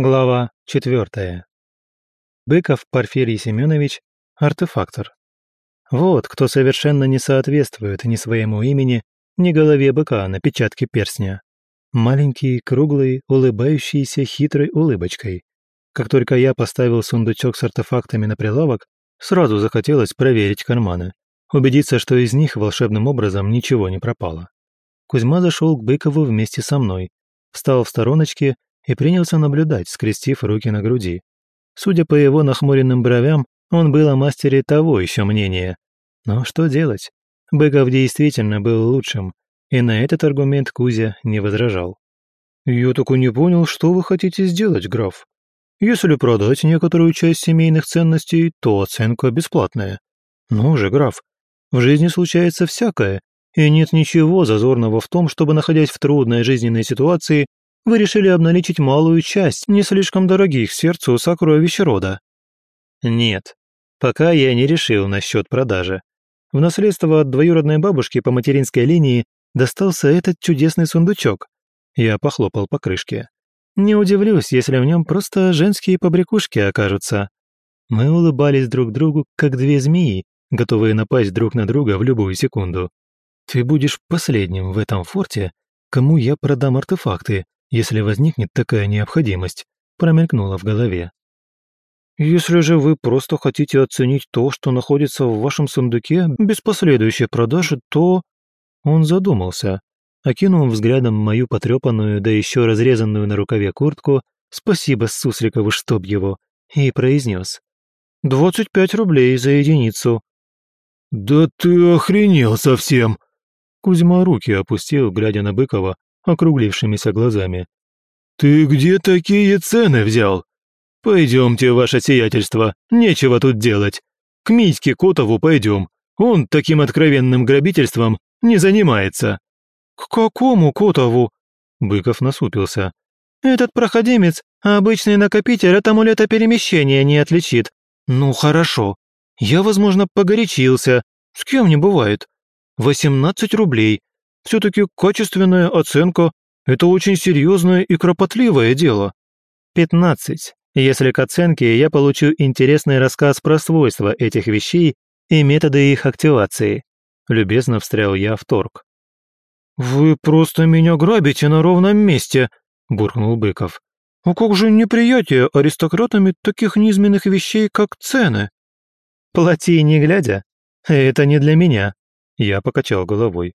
Глава четвертая. Быков Порфирий Семенович – артефактор. Вот кто совершенно не соответствует ни своему имени, ни голове быка на печатке перстня. Маленький, круглый, улыбающийся хитрой улыбочкой. Как только я поставил сундучок с артефактами на прилавок, сразу захотелось проверить карманы, убедиться, что из них волшебным образом ничего не пропало. Кузьма зашел к Быкову вместе со мной, встал в стороночке и принялся наблюдать, скрестив руки на груди. Судя по его нахмуренным бровям, он был о мастере того еще мнения. Но что делать? Быков действительно был лучшим, и на этот аргумент Кузя не возражал. «Я и не понял, что вы хотите сделать, граф. Если продать некоторую часть семейных ценностей, то оценка бесплатная. Ну же, граф, в жизни случается всякое, и нет ничего зазорного в том, чтобы, находясь в трудной жизненной ситуации, вы решили обналичить малую часть не слишком дорогих сердцу сокровищ рода. Нет, пока я не решил насчет продажи. В наследство от двоюродной бабушки по материнской линии достался этот чудесный сундучок. Я похлопал по крышке. Не удивлюсь, если в нем просто женские побрякушки окажутся. Мы улыбались друг другу, как две змеи, готовые напасть друг на друга в любую секунду. Ты будешь последним в этом форте, кому я продам артефакты, если возникнет такая необходимость, промелькнуло в голове. Если же вы просто хотите оценить то, что находится в вашем сундуке без последующей продажи, то...» Он задумался, окинул взглядом мою потрепанную, да еще разрезанную на рукаве куртку «Спасибо, Сусликову, чтоб его!» и произнес. «Двадцать пять рублей за единицу». «Да ты охренел совсем!» Кузьма руки опустил, глядя на Быкова, округлившимися глазами. «Ты где такие цены взял? Пойдемте, ваше сиятельство, нечего тут делать. К Митьке Котову пойдем, он таким откровенным грабительством не занимается». «К какому Котову?» Быков насупился. «Этот проходимец обычный накопитель от амулета перемещения не отличит. Ну хорошо, я, возможно, погорячился, с кем не бывает. Восемнадцать рублей, все-таки качественная оценка – это очень серьезное и кропотливое дело. 15. Если к оценке я получу интересный рассказ про свойства этих вещей и методы их активации. Любезно встрял я в торг. «Вы просто меня грабите на ровном месте», – буркнул Быков. «А как же неприятие аристократами таких низменных вещей, как цены?» «Плати не глядя. Это не для меня», – я покачал головой.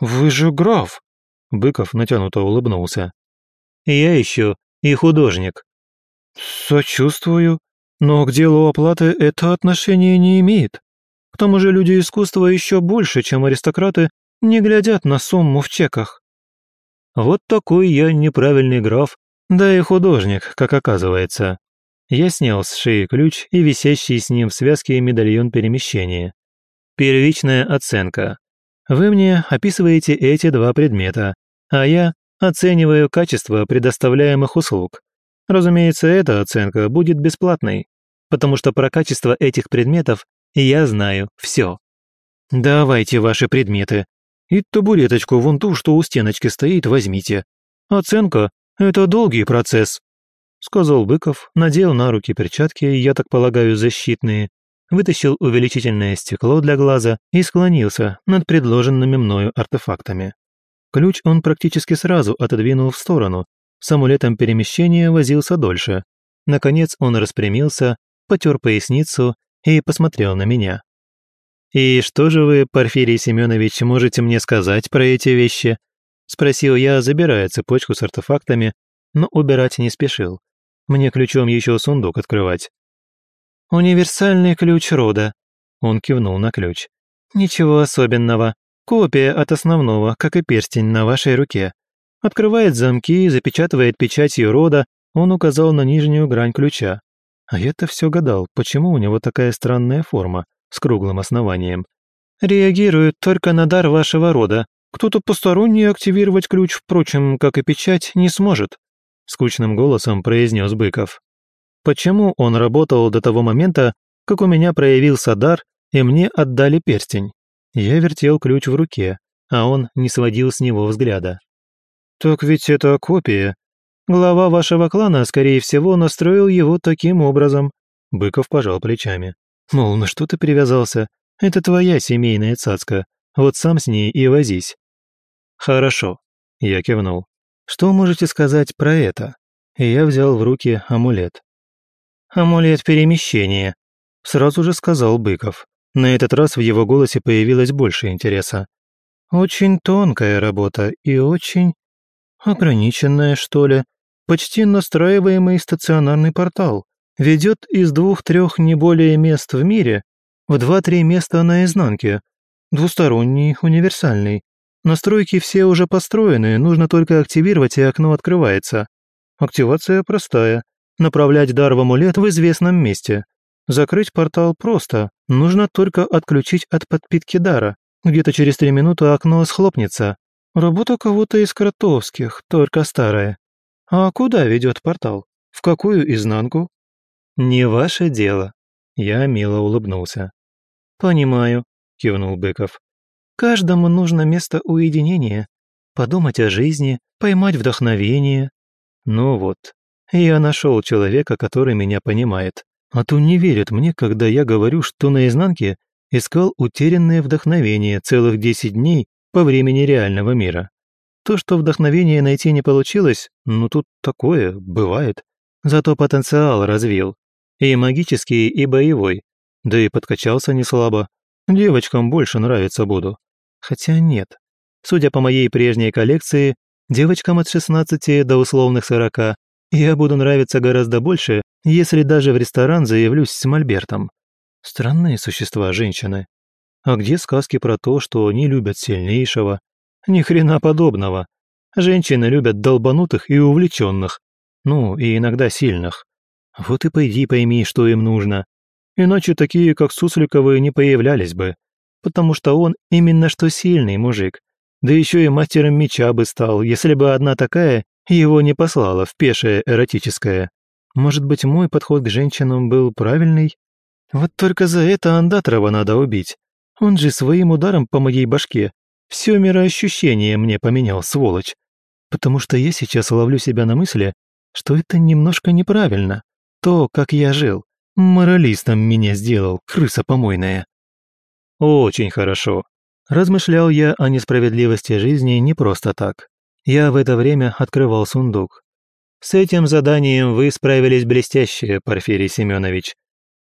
«Вы же граф!» Быков натянуто улыбнулся. «Я еще и художник». «Сочувствую, но к делу оплаты это отношение не имеет. К тому же люди искусства еще больше, чем аристократы, не глядят на сумму в чеках». «Вот такой я неправильный граф, да и художник, как оказывается». Я снял с шеи ключ и висящий с ним в связке медальон перемещения. Первичная оценка. Вы мне описываете эти два предмета, а я оцениваю качество предоставляемых услуг. Разумеется, эта оценка будет бесплатной, потому что про качество этих предметов я знаю все. Давайте ваши предметы. И табуреточку вон ту, что у стеночки стоит, возьмите. Оценка – это долгий процесс. Сказал Быков, надел на руки перчатки, я так полагаю, защитные, вытащил увеличительное стекло для глаза и склонился над предложенными мною артефактами. Ключ он практически сразу отодвинул в сторону, с амулетом перемещения возился дольше. Наконец он распрямился, потер поясницу и посмотрел на меня. «И что же вы, Порфирий Семенович, можете мне сказать про эти вещи?» Спросил я, забирая цепочку с артефактами, но убирать не спешил. Мне ключом еще сундук открывать. «Универсальный ключ рода», — он кивнул на ключ. «Ничего особенного. Копия от основного, как и перстень на вашей руке. Открывает замки, запечатывает печатью рода, он указал на нижнюю грань ключа. А я-то все гадал, почему у него такая странная форма, с круглым основанием. Реагирует только на дар вашего рода. Кто-то посторонний активировать ключ, впрочем, как и печать, не сможет», — скучным голосом произнес Быков. Почему он работал до того момента, как у меня проявился дар, и мне отдали перстень? Я вертел ключ в руке, а он не сводил с него взгляда. «Так ведь это копия. Глава вашего клана, скорее всего, настроил его таким образом». Быков пожал плечами. «Мол, на что ты привязался? Это твоя семейная цацка. Вот сам с ней и возись». «Хорошо», — я кивнул. «Что можете сказать про это?» И я взял в руки амулет. «Амулет перемещения», — сразу же сказал Быков. На этот раз в его голосе появилось больше интереса. «Очень тонкая работа и очень ограниченная, что ли. Почти настраиваемый стационарный портал. Ведет из двух-трех не более мест в мире в два-три места на изнанке. Двусторонний, универсальный. Настройки все уже построены, нужно только активировать, и окно открывается. Активация простая. Направлять дар в амулет в известном месте. Закрыть портал просто, нужно только отключить от подпитки дара. Где-то через три минуты окно схлопнется. Работа кого-то из кротовских, только старая. А куда ведет портал? В какую изнанку? Не ваше дело. Я мило улыбнулся. Понимаю, кивнул Быков. Каждому нужно место уединения. Подумать о жизни, поймать вдохновение. Ну вот, я нашел человека, который меня понимает. А то не верят мне, когда я говорю, что на изнанке искал утерянное вдохновение целых 10 дней по времени реального мира. То, что вдохновение найти не получилось, ну тут такое, бывает. Зато потенциал развил. И магический, и боевой. Да и подкачался не слабо. Девочкам больше нравиться буду. Хотя нет. Судя по моей прежней коллекции, девочкам от 16 до условных 40 я буду нравиться гораздо больше, если даже в ресторан заявлюсь с мольбертом. Странные существа женщины. А где сказки про то, что они любят сильнейшего? Ни хрена подобного. Женщины любят долбанутых и увлеченных. Ну, и иногда сильных. Вот и пойди пойми, что им нужно. Иначе такие, как Сусликовы, не появлялись бы. Потому что он именно что сильный мужик. Да еще и мастером меча бы стал, если бы одна такая его не послала в пешее эротическое. Может быть, мой подход к женщинам был правильный? Вот только за это Андатрова надо убить. Он же своим ударом по моей башке все мироощущение мне поменял, сволочь. Потому что я сейчас ловлю себя на мысли, что это немножко неправильно. То, как я жил. Моралистом меня сделал, крыса помойная. Очень хорошо. Размышлял я о несправедливости жизни не просто так. Я в это время открывал сундук. С этим заданием вы справились блестяще, Порфирий Семенович.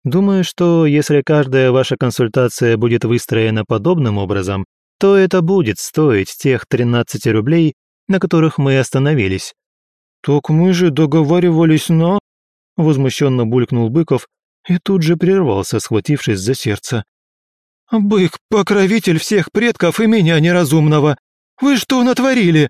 Думаю, что если каждая ваша консультация будет выстроена подобным образом, то это будет стоить тех 13 рублей, на которых мы остановились. «Так мы же договаривались на...» Возмущенно булькнул Быков и тут же прервался, схватившись за сердце. «Бык, покровитель всех предков и меня неразумного! Вы что натворили?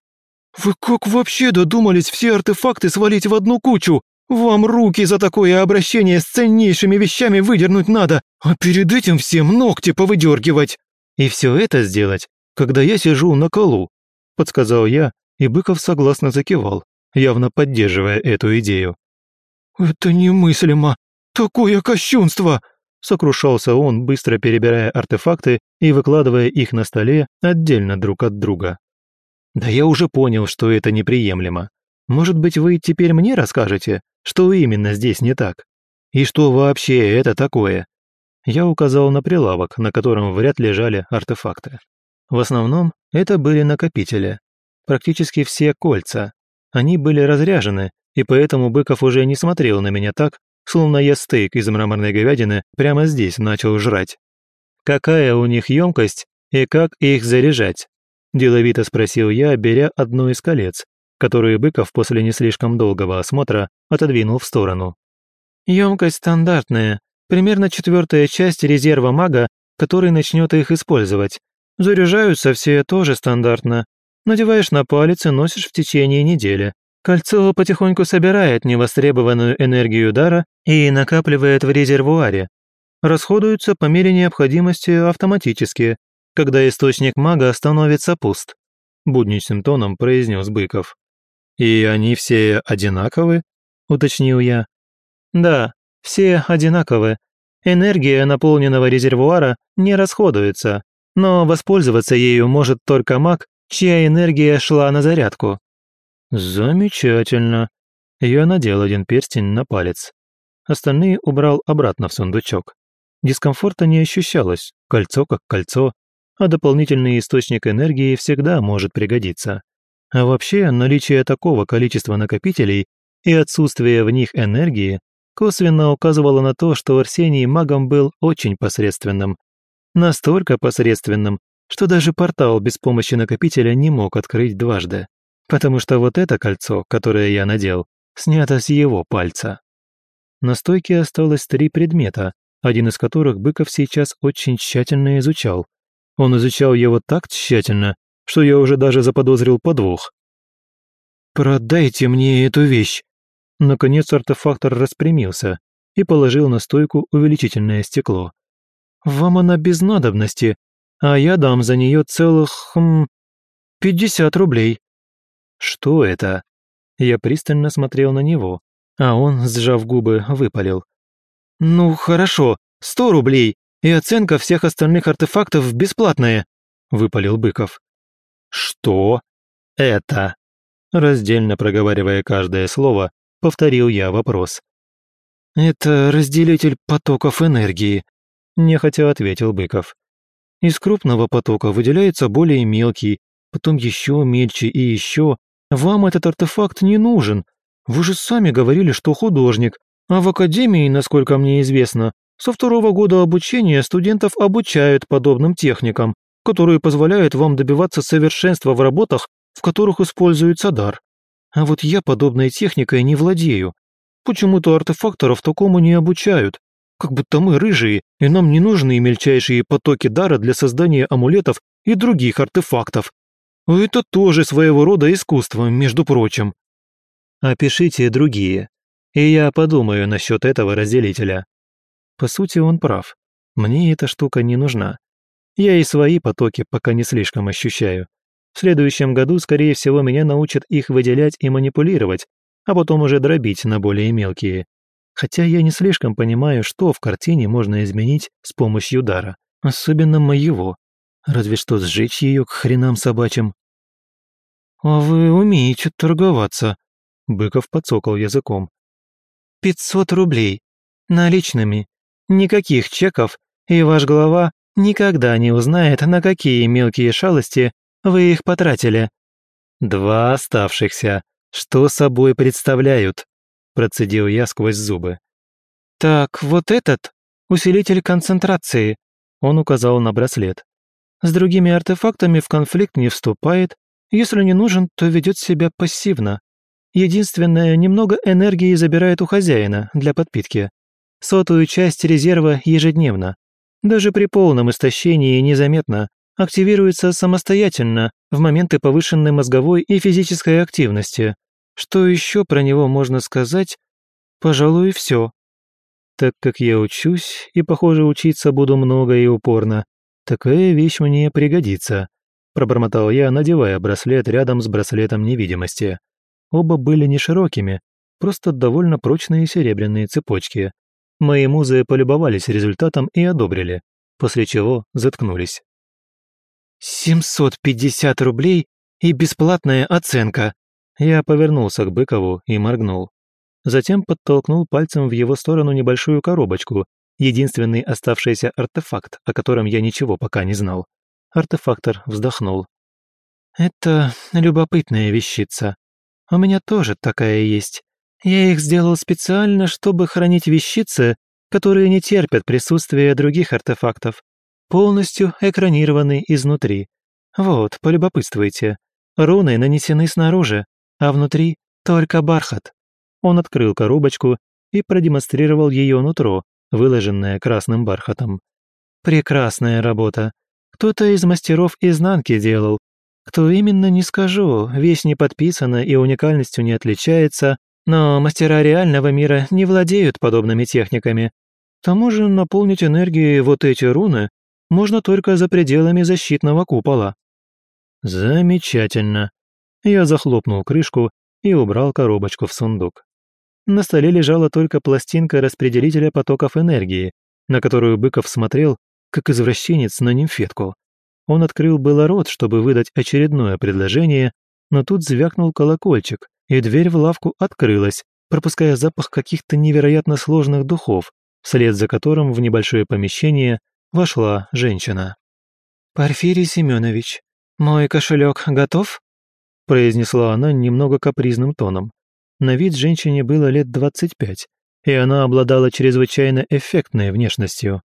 «Вы как вообще додумались все артефакты свалить в одну кучу? Вам руки за такое обращение с ценнейшими вещами выдернуть надо, а перед этим всем ногти повыдергивать!» «И все это сделать, когда я сижу на колу», — подсказал я, и Быков согласно закивал, явно поддерживая эту идею. «Это немыслимо! Такое кощунство!» Сокрушался он, быстро перебирая артефакты и выкладывая их на столе отдельно друг от друга. Да я уже понял, что это неприемлемо. Может быть, вы теперь мне расскажете, что именно здесь не так? И что вообще это такое? Я указал на прилавок, на котором в ряд лежали артефакты. В основном это были накопители. Практически все кольца. Они были разряжены, и поэтому Быков уже не смотрел на меня так, словно я стейк из мраморной говядины прямо здесь начал жрать. Какая у них емкость и как их заряжать? Деловито спросил я, беря одно из колец, которые Быков после не слишком долгого осмотра отодвинул в сторону. Емкость стандартная, примерно четвертая часть резерва мага, который начнет их использовать. Заряжаются все тоже стандартно. Надеваешь на палец и носишь в течение недели. Кольцо потихоньку собирает невостребованную энергию дара и накапливает в резервуаре. Расходуются по мере необходимости автоматически, когда источник мага становится пуст», – будничным тоном произнес Быков. «И они все одинаковы?» – уточнил я. «Да, все одинаковы. Энергия наполненного резервуара не расходуется, но воспользоваться ею может только маг, чья энергия шла на зарядку». «Замечательно», Я надел один перстень на палец. Остальные убрал обратно в сундучок. Дискомфорта не ощущалось, кольцо как кольцо, а дополнительный источник энергии всегда может пригодиться. А вообще, наличие такого количества накопителей и отсутствие в них энергии косвенно указывало на то, что Арсений магом был очень посредственным. Настолько посредственным, что даже портал без помощи накопителя не мог открыть дважды. Потому что вот это кольцо, которое я надел, снято с его пальца. На стойке осталось три предмета, один из которых Быков сейчас очень тщательно изучал. Он изучал его так тщательно, что я уже даже заподозрил подвох. «Продайте мне эту вещь!» Наконец артефактор распрямился и положил на стойку увеличительное стекло. «Вам она без надобности, а я дам за нее целых... Хм, пятьдесят рублей». «Что это?» Я пристально смотрел на него, а он, сжав губы, выпалил. «Ну, хорошо, сто рублей, и оценка всех остальных артефактов бесплатная», — выпалил Быков. «Что это?» Раздельно проговаривая каждое слово, повторил я вопрос. «Это разделитель потоков энергии», – нехотя ответил Быков. «Из крупного потока выделяется более мелкий, потом еще мельче и еще. Вам этот артефакт не нужен. Вы же сами говорили, что художник, а в академии, насколько мне известно, со второго года обучения студентов обучают подобным техникам, которые позволяют вам добиваться совершенства в работах, в которых используется дар. А вот я подобной техникой не владею. Почему-то артефакторов такому не обучают. Как будто мы рыжие, и нам не нужны мельчайшие потоки дара для создания амулетов и других артефактов. Это тоже своего рода искусство, между прочим. Опишите другие, и я подумаю насчет этого разделителя. По сути, он прав. Мне эта штука не нужна. Я и свои потоки пока не слишком ощущаю. В следующем году, скорее всего, меня научат их выделять и манипулировать, а потом уже дробить на более мелкие. Хотя я не слишком понимаю, что в картине можно изменить с помощью дара. Особенно моего. Разве что сжечь ее к хренам собачьим. «А вы умеете торговаться», — Быков подсокал языком. «Пятьсот рублей. Наличными. Никаких чеков, и ваш глава никогда не узнает, на какие мелкие шалости вы их потратили». «Два оставшихся. Что собой представляют?» процедил я сквозь зубы. «Так, вот этот — усилитель концентрации», он указал на браслет. «С другими артефактами в конфликт не вступает, если не нужен, то ведет себя пассивно. Единственное, немного энергии забирает у хозяина для подпитки. Сотую часть резерва ежедневно. Даже при полном истощении незаметно. Активируется самостоятельно в моменты повышенной мозговой и физической активности. Что еще про него можно сказать? Пожалуй, все. Так как я учусь, и, похоже, учиться буду много и упорно, такая вещь мне пригодится. Пробормотал я, надевая браслет рядом с браслетом невидимости. Оба были не широкими, просто довольно прочные серебряные цепочки. Мои музы полюбовались результатом и одобрили, после чего заткнулись. «Семьсот пятьдесят рублей и бесплатная оценка!» Я повернулся к Быкову и моргнул. Затем подтолкнул пальцем в его сторону небольшую коробочку, единственный оставшийся артефакт, о котором я ничего пока не знал. Артефактор вздохнул. «Это любопытная вещица. У меня тоже такая есть. Я их сделал специально, чтобы хранить вещицы, которые не терпят присутствия других артефактов. Полностью экранированы изнутри. Вот, полюбопытствуйте. Руны нанесены снаружи, а внутри только бархат. Он открыл коробочку и продемонстрировал ее нутро, выложенное красным бархатом. Прекрасная работа. Кто-то из мастеров изнанки делал. Кто именно, не скажу, вещь не подписана и уникальностью не отличается, но мастера реального мира не владеют подобными техниками. К тому же наполнить энергией вот эти руны можно только за пределами защитного купола. Замечательно. Я захлопнул крышку и убрал коробочку в сундук. На столе лежала только пластинка распределителя потоков энергии, на которую Быков смотрел, как извращенец на нимфетку. Он открыл было рот, чтобы выдать очередное предложение, но тут звякнул колокольчик, и дверь в лавку открылась, пропуская запах каких-то невероятно сложных духов, вслед за которым в небольшое помещение вошла женщина. «Порфирий Семенович, мой кошелек готов?» произнесла она немного капризным тоном. На вид женщине было лет двадцать пять, и она обладала чрезвычайно эффектной внешностью.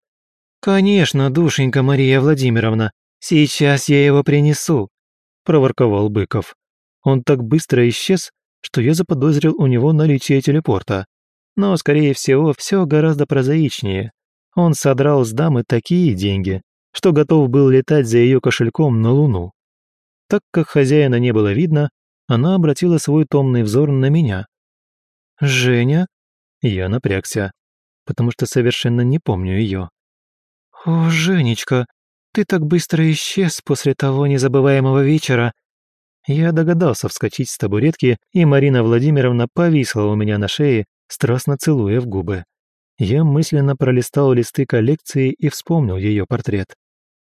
«Конечно, душенька Мария Владимировна, сейчас я его принесу», – проворковал Быков. Он так быстро исчез, что я заподозрил у него наличие телепорта. Но, скорее всего, все гораздо прозаичнее. Он содрал с дамы такие деньги, что готов был летать за ее кошельком на Луну. Так как хозяина не было видно, она обратила свой томный взор на меня. «Женя?» Я напрягся, потому что совершенно не помню ее. «О, Женечка, ты так быстро исчез после того незабываемого вечера!» Я догадался вскочить с табуретки, и Марина Владимировна повисла у меня на шее, страстно целуя в губы. Я мысленно пролистал листы коллекции и вспомнил ее портрет.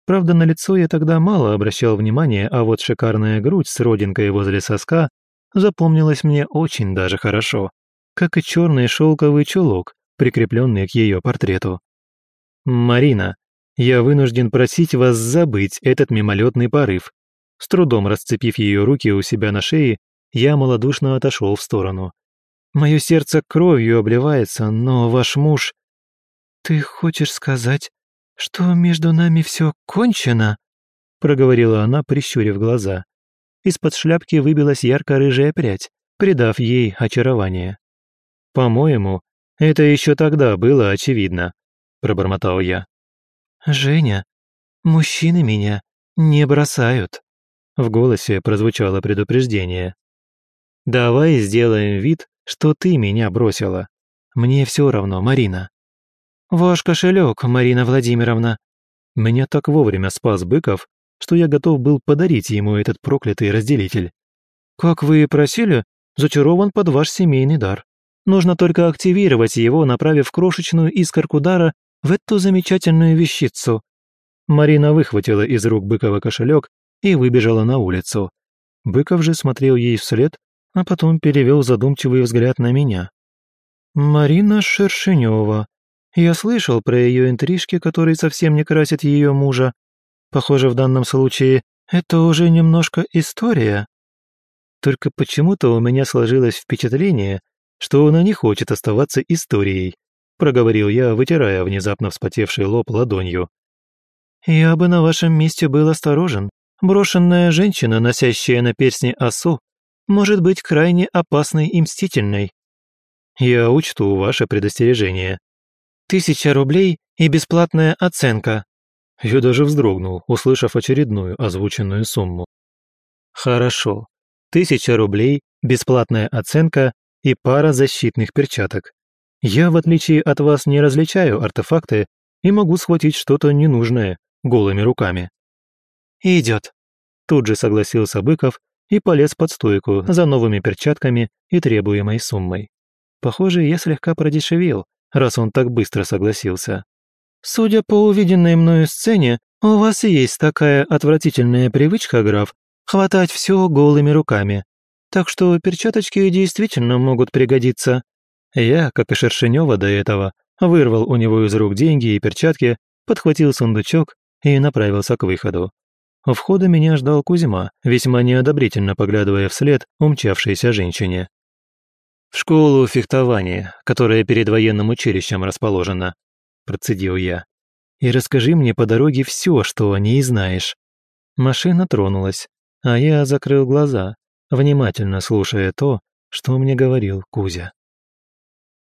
Правда, на лицо я тогда мало обращал внимания, а вот шикарная грудь с родинкой возле соска запомнилась мне очень даже хорошо, как и черный шелковый чулок, прикрепленный к ее портрету. «Марина, я вынужден просить вас забыть этот мимолетный порыв». С трудом расцепив ее руки у себя на шее, я малодушно отошел в сторону. Мое сердце кровью обливается, но ваш муж... Ты хочешь сказать, что между нами все кончено? Проговорила она, прищурив глаза. Из-под шляпки выбилась ярко-рыжая прядь, придав ей очарование. «По-моему, это еще тогда было очевидно», – пробормотал я. «Женя, мужчины меня не бросают», – в голосе прозвучало предупреждение. «Давай сделаем вид, что ты меня бросила. Мне все равно, Марина». «Ваш кошелек, Марина Владимировна». Меня так вовремя спас Быков, что я готов был подарить ему этот проклятый разделитель. «Как вы и просили, зачарован под ваш семейный дар. Нужно только активировать его, направив крошечную искорку дара в эту замечательную вещицу». Марина выхватила из рук Быкова кошелек и выбежала на улицу. Быков же смотрел ей вслед а потом перевел задумчивый взгляд на меня. «Марина Шершенева. Я слышал про ее интрижки, которые совсем не красят ее мужа. Похоже, в данном случае это уже немножко история. Только почему-то у меня сложилось впечатление, что она не хочет оставаться историей», проговорил я, вытирая внезапно вспотевший лоб ладонью. «Я бы на вашем месте был осторожен. Брошенная женщина, носящая на перстне осу, может быть крайне опасной и мстительной. Я учту ваше предостережение. Тысяча рублей и бесплатная оценка. Я даже вздрогнул, услышав очередную озвученную сумму. Хорошо. Тысяча рублей, бесплатная оценка и пара защитных перчаток. Я, в отличие от вас, не различаю артефакты и могу схватить что-то ненужное голыми руками. Идет. Тут же согласился Быков и полез под стойку за новыми перчатками и требуемой суммой. Похоже, я слегка продешевил, раз он так быстро согласился. «Судя по увиденной мною сцене, у вас есть такая отвратительная привычка, граф, хватать все голыми руками. Так что перчаточки действительно могут пригодиться». Я, как и Шершенева до этого, вырвал у него из рук деньги и перчатки, подхватил сундучок и направился к выходу. У входа меня ждал Кузьма, весьма неодобрительно поглядывая вслед умчавшейся женщине. «В школу фехтования, которая перед военным училищем расположена», – процедил я. «И расскажи мне по дороге все, что о ней знаешь». Машина тронулась, а я закрыл глаза, внимательно слушая то, что мне говорил Кузя.